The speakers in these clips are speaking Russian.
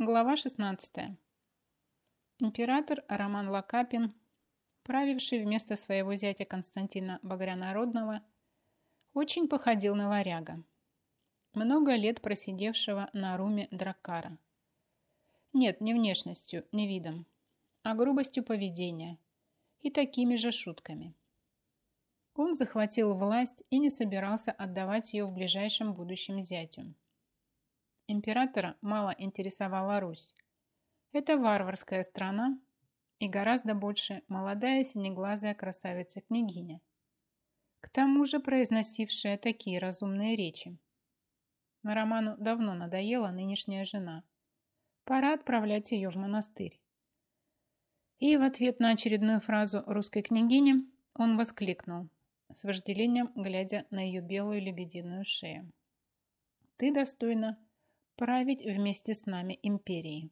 Глава 16. Император Роман Лакапин, правивший вместо своего зятя Константина Багрянародного, очень походил на варяга, много лет просидевшего на руме Драккара. Нет, не внешностью, не видом, а грубостью поведения и такими же шутками. Он захватил власть и не собирался отдавать ее в ближайшем будущем зятю. Императора мало интересовала Русь. Это варварская страна и гораздо больше молодая синеглазая красавица-княгиня. К тому же произносившая такие разумные речи. Роману давно надоела нынешняя жена. Пора отправлять ее в монастырь. И в ответ на очередную фразу русской княгини он воскликнул, с вожделением глядя на ее белую лебединую шею. «Ты достойна править вместе с нами империей».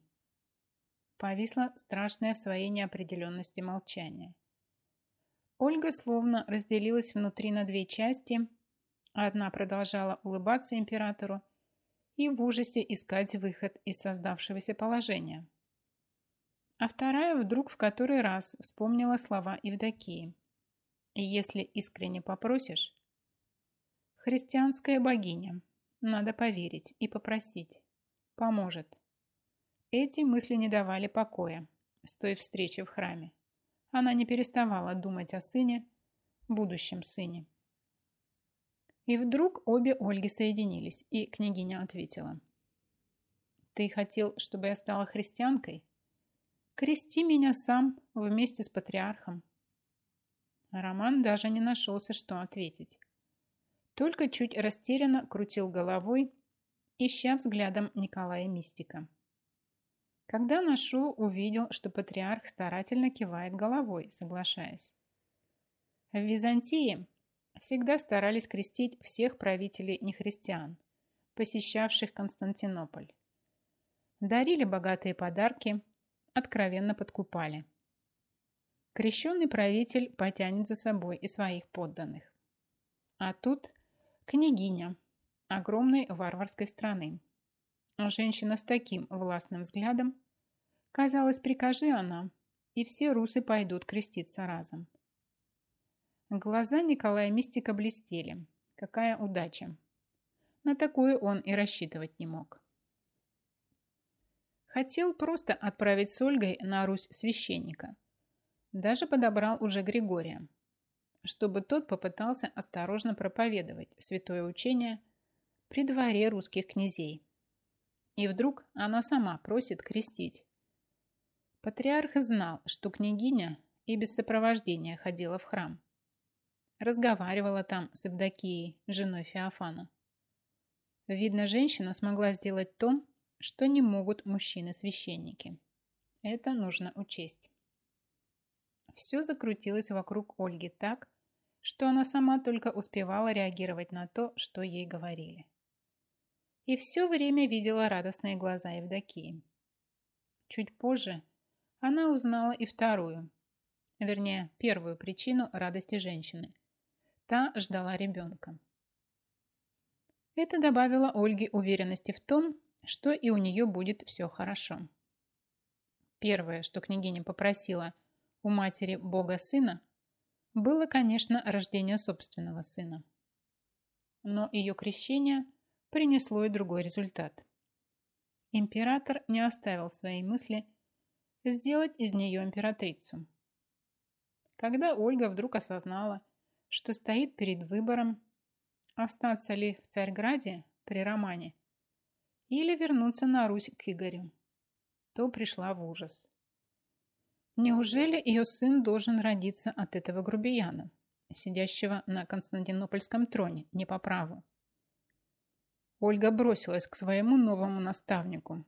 Повисло страшное в своей неопределенности молчание. Ольга словно разделилась внутри на две части. Одна продолжала улыбаться императору и в ужасе искать выход из создавшегося положения. А вторая вдруг в который раз вспомнила слова Евдокии. Если искренне попросишь, христианская богиня, надо поверить и попросить, поможет. Эти мысли не давали покоя с той встречи в храме. Она не переставала думать о сыне, будущем сыне. И вдруг обе Ольги соединились, и княгиня ответила. «Ты хотел, чтобы я стала христианкой? Крести меня сам вместе с патриархом». Роман даже не нашелся, что ответить. Только чуть растерянно крутил головой, ища взглядом Николая Мистика. Когда нашел, увидел, что патриарх старательно кивает головой, соглашаясь. В Византии всегда старались крестить всех правителей нехристиан, посещавших Константинополь. Дарили богатые подарки, откровенно подкупали. Крещенный правитель потянет за собой и своих подданных. А тут княгиня огромной варварской страны, Женщина с таким властным взглядом, казалось, прикажи она, и все русы пойдут креститься разом. Глаза Николая Мистика блестели. Какая удача! На такое он и рассчитывать не мог. Хотел просто отправить с Ольгой на Русь священника. Даже подобрал уже Григория, чтобы тот попытался осторожно проповедовать святое учение при дворе русских князей. И вдруг она сама просит крестить. Патриарх знал, что княгиня и без сопровождения ходила в храм. Разговаривала там с Евдокией, женой Феофана. Видно, женщина смогла сделать то, что не могут мужчины-священники. Это нужно учесть. Все закрутилось вокруг Ольги так, что она сама только успевала реагировать на то, что ей говорили и все время видела радостные глаза Евдокии. Чуть позже она узнала и вторую, вернее, первую причину радости женщины. Та ждала ребенка. Это добавило Ольге уверенности в том, что и у нее будет все хорошо. Первое, что княгиня попросила у матери Бога сына, было, конечно, рождение собственного сына. Но ее крещение – принесло и другой результат. Император не оставил своей мысли сделать из нее императрицу. Когда Ольга вдруг осознала, что стоит перед выбором, остаться ли в Царьграде при Романе или вернуться на Русь к Игорю, то пришла в ужас. Неужели ее сын должен родиться от этого грубияна, сидящего на Константинопольском троне не по праву? Ольга бросилась к своему новому наставнику,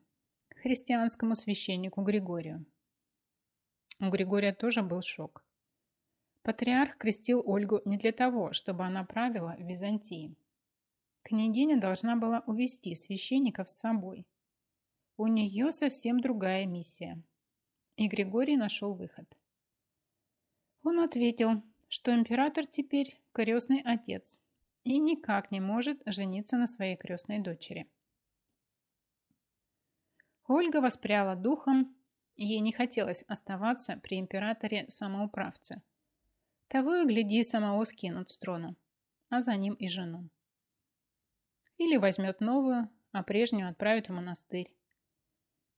христианскому священнику Григорию. У Григория тоже был шок. Патриарх крестил Ольгу не для того, чтобы она правила в Византии. Княгиня должна была увести священников с собой. У нее совсем другая миссия. И Григорий нашел выход. Он ответил, что император теперь крестный отец и никак не может жениться на своей крестной дочери. Ольга воспряла духом, ей не хотелось оставаться при императоре-самоуправце. Того и гляди, самого скинут с трона, а за ним и жену. Или возьмет новую, а прежнюю отправит в монастырь.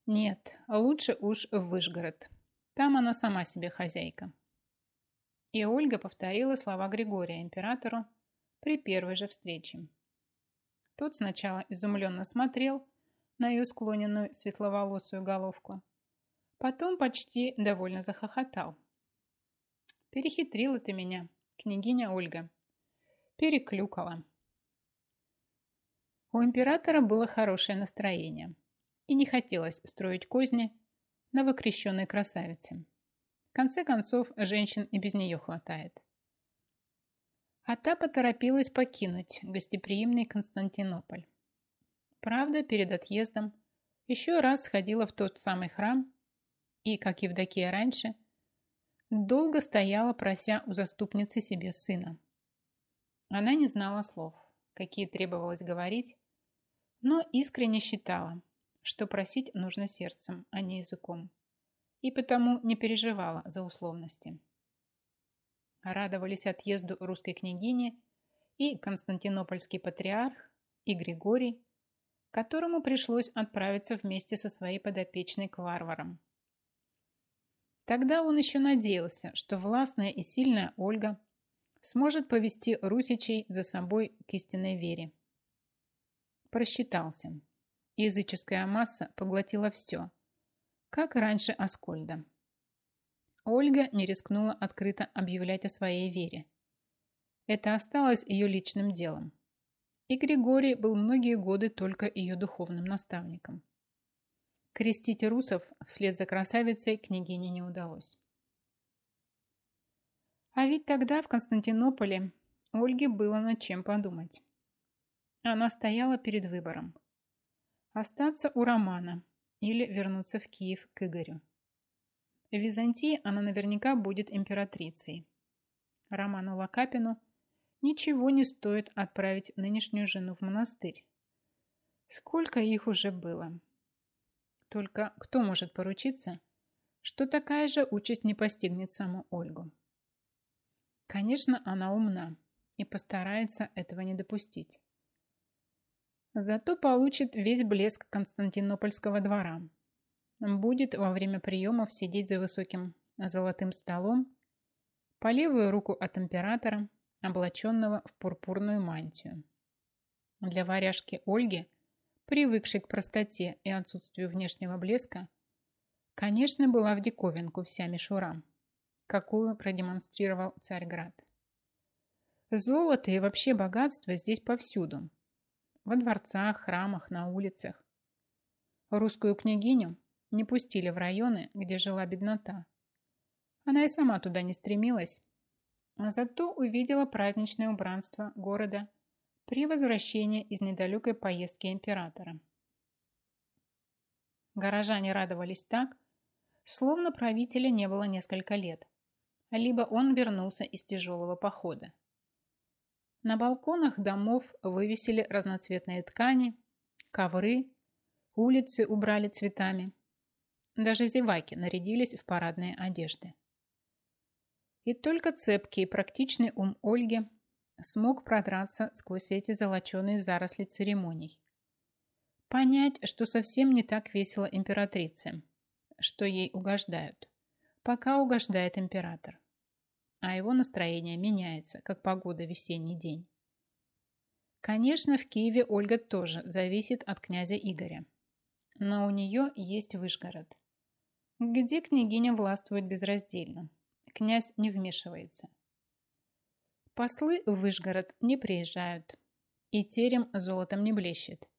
Нет, лучше уж в Вышгород. Там она сама себе хозяйка. И Ольга повторила слова Григория императору при первой же встрече. Тот сначала изумленно смотрел на ее склоненную светловолосую головку, потом почти довольно захохотал. «Перехитрила ты меня, княгиня Ольга. Переклюкала». У императора было хорошее настроение, и не хотелось строить козни новокрещенной красавице. В конце концов, женщин и без нее хватает. А та поторопилась покинуть гостеприимный Константинополь. Правда, перед отъездом еще раз сходила в тот самый храм и, как Евдокия раньше, долго стояла, прося у заступницы себе сына. Она не знала слов, какие требовалось говорить, но искренне считала, что просить нужно сердцем, а не языком, и потому не переживала за условности. Радовались отъезду русской княгини и константинопольский патриарх, и Григорий, которому пришлось отправиться вместе со своей подопечной к варварам. Тогда он еще надеялся, что властная и сильная Ольга сможет повести русичей за собой к истинной вере. Просчитался. Языческая масса поглотила все, как раньше Аскольда. Ольга не рискнула открыто объявлять о своей вере. Это осталось ее личным делом. И Григорий был многие годы только ее духовным наставником. Крестить русов вслед за красавицей княгине не удалось. А ведь тогда в Константинополе Ольге было над чем подумать. Она стояла перед выбором. Остаться у Романа или вернуться в Киев к Игорю. В Византии она наверняка будет императрицей. Роману Лакапину ничего не стоит отправить нынешнюю жену в монастырь. Сколько их уже было. Только кто может поручиться, что такая же участь не постигнет саму Ольгу? Конечно, она умна и постарается этого не допустить. Зато получит весь блеск Константинопольского двора – будет во время приемов сидеть за высоким золотым столом по левую руку от императора, облаченного в пурпурную мантию. Для варяжки Ольги, привыкшей к простоте и отсутствию внешнего блеска, конечно, была в диковинку вся мишура, какую продемонстрировал Царьград. Золото и вообще богатство здесь повсюду. Во дворцах, храмах, на улицах. Русскую княгиню не пустили в районы, где жила беднота. Она и сама туда не стремилась, а зато увидела праздничное убранство города при возвращении из недалекой поездки императора. Горожане радовались так, словно правителя не было несколько лет, либо он вернулся из тяжелого похода. На балконах домов вывесили разноцветные ткани, ковры, улицы убрали цветами, даже зеваки нарядились в парадные одежды. И только цепкий и практичный ум Ольги смог продраться сквозь эти золоченые заросли церемоний. Понять, что совсем не так весело императрице, что ей угождают, пока угождает император. А его настроение меняется, как погода весенний день. Конечно, в Киеве Ольга тоже зависит от князя Игоря. Но у нее есть Вышгород где княгиня властвует безраздельно. Князь не вмешивается. Послы в Вышгород не приезжают, и терем золотом не блещет.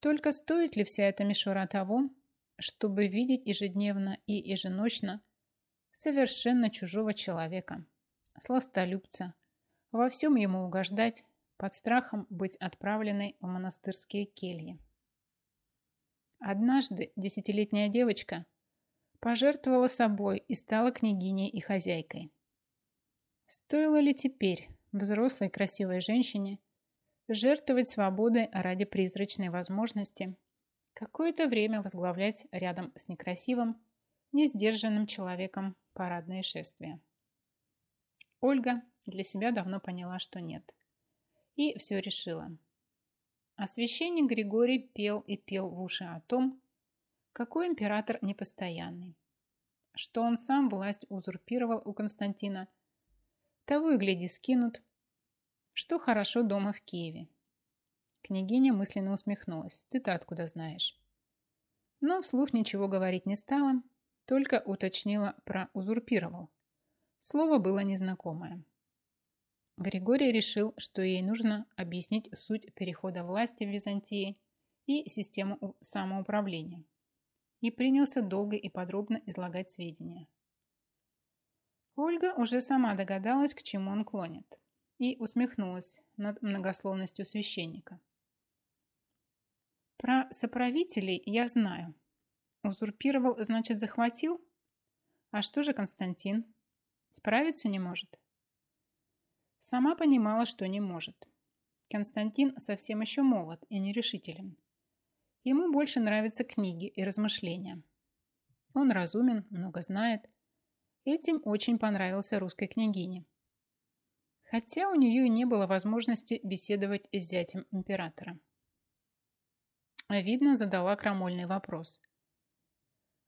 Только стоит ли вся эта мишура того, чтобы видеть ежедневно и еженочно совершенно чужого человека, сластолюбца, во всем ему угождать, под страхом быть отправленной в монастырские кельи. Однажды десятилетняя девочка – пожертвовала собой и стала княгиней и хозяйкой. Стоило ли теперь взрослой красивой женщине жертвовать свободой ради призрачной возможности какое-то время возглавлять рядом с некрасивым, несдержанным человеком парадное шествие. Ольга для себя давно поняла, что нет. И все решила. А священник Григорий пел и пел в уши о том, какой император непостоянный, что он сам власть узурпировал у Константина, того и гляди скинут, что хорошо дома в Киеве. Княгиня мысленно усмехнулась. Ты-то откуда знаешь? Но вслух ничего говорить не стала, только уточнила про узурпировал. Слово было незнакомое. Григорий решил, что ей нужно объяснить суть перехода власти в Византии и систему самоуправления. И принялся долго и подробно излагать сведения. Ольга уже сама догадалась, к чему он клонит, и усмехнулась над многословностью священника. Про соправителей я знаю. Узурпировал, значит, захватил? А что же Константин? Справиться не может? Сама понимала, что не может. Константин совсем еще молод и нерешителен. Ему больше нравятся книги и размышления. Он разумен, много знает. Этим очень понравился русской княгине. Хотя у нее не было возможности беседовать с зятем императора. Видно, задала крамольный вопрос.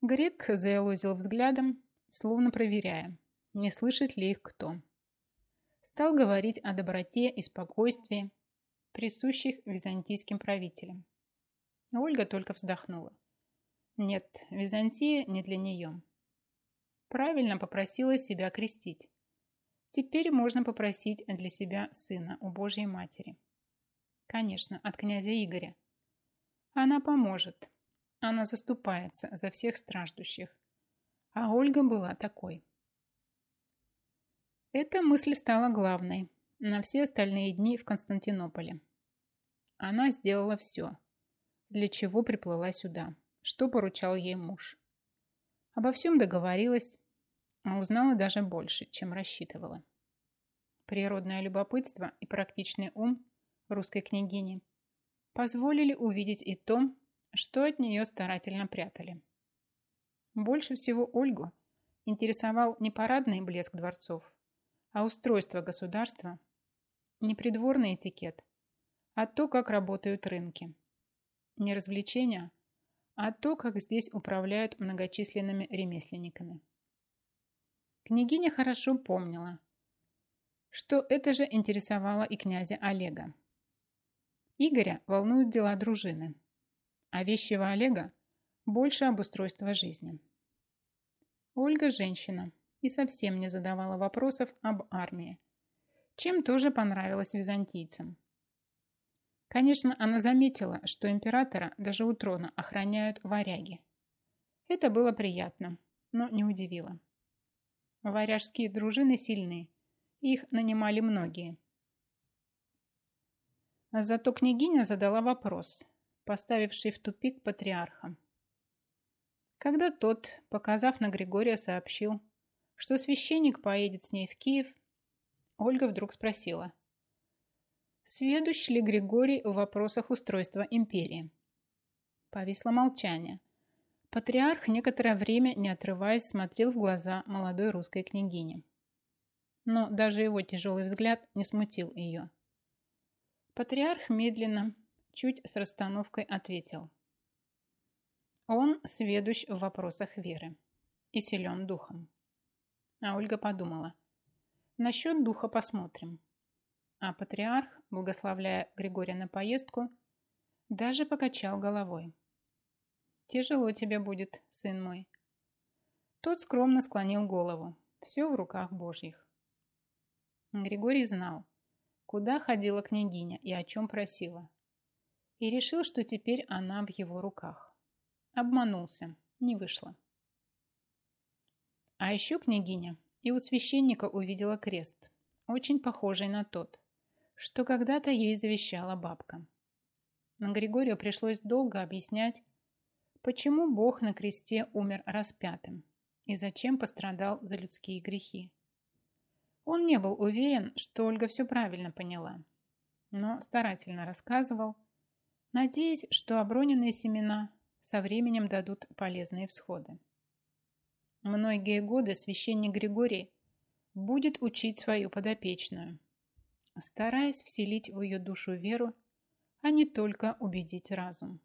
Грек заелозил взглядом, словно проверяя, не слышит ли их кто. Стал говорить о доброте и спокойствии, присущих византийским правителям. Ольга только вздохнула. Нет, Византия не для нее. Правильно попросила себя крестить. Теперь можно попросить для себя сына у Божьей Матери. Конечно, от князя Игоря. Она поможет. Она заступается за всех страждущих. А Ольга была такой. Эта мысль стала главной на все остальные дни в Константинополе. Она сделала все, для чего приплыла сюда, что поручал ей муж. Обо всем договорилась, а узнала даже больше, чем рассчитывала. Природное любопытство и практичный ум русской княгини – позволили увидеть и то, что от нее старательно прятали. Больше всего Ольгу интересовал не парадный блеск дворцов, а устройство государства, не придворный этикет, а то, как работают рынки. Не развлечения, а то, как здесь управляют многочисленными ремесленниками. Княгиня хорошо помнила, что это же интересовало и князя Олега. Игоря волнуют дела дружины, а вещего Олега больше обустройства жизни. Ольга женщина и совсем не задавала вопросов об армии, чем тоже понравилось византийцам. Конечно, она заметила, что императора даже у трона охраняют варяги. Это было приятно, но не удивило. Варяжские дружины сильны, их нанимали многие – зато княгиня задала вопрос, поставивший в тупик патриарха. Когда тот, показав на Григория, сообщил, что священник поедет с ней в Киев, Ольга вдруг спросила, сведущ ли Григорий в вопросах устройства империи. Повисло молчание. Патриарх некоторое время, не отрываясь, смотрел в глаза молодой русской княгини. Но даже его тяжелый взгляд не смутил ее. Патриарх медленно, чуть с расстановкой ответил. Он сведущ в вопросах веры и силен духом. А Ольга подумала. Насчет духа посмотрим. А патриарх, благословляя Григория на поездку, даже покачал головой. «Тяжело тебе будет, сын мой». Тот скромно склонил голову. Все в руках Божьих. Григорий знал, куда ходила княгиня и о чем просила. И решил, что теперь она в его руках. Обманулся, не вышло. А еще княгиня и у священника увидела крест, очень похожий на тот, что когда-то ей завещала бабка. На Григорию пришлось долго объяснять, почему Бог на кресте умер распятым и зачем пострадал за людские грехи. Он не был уверен, что Ольга все правильно поняла, но старательно рассказывал, надеясь, что оброненные семена со временем дадут полезные всходы. Многие годы священник Григорий будет учить свою подопечную, стараясь вселить в ее душу веру, а не только убедить разум.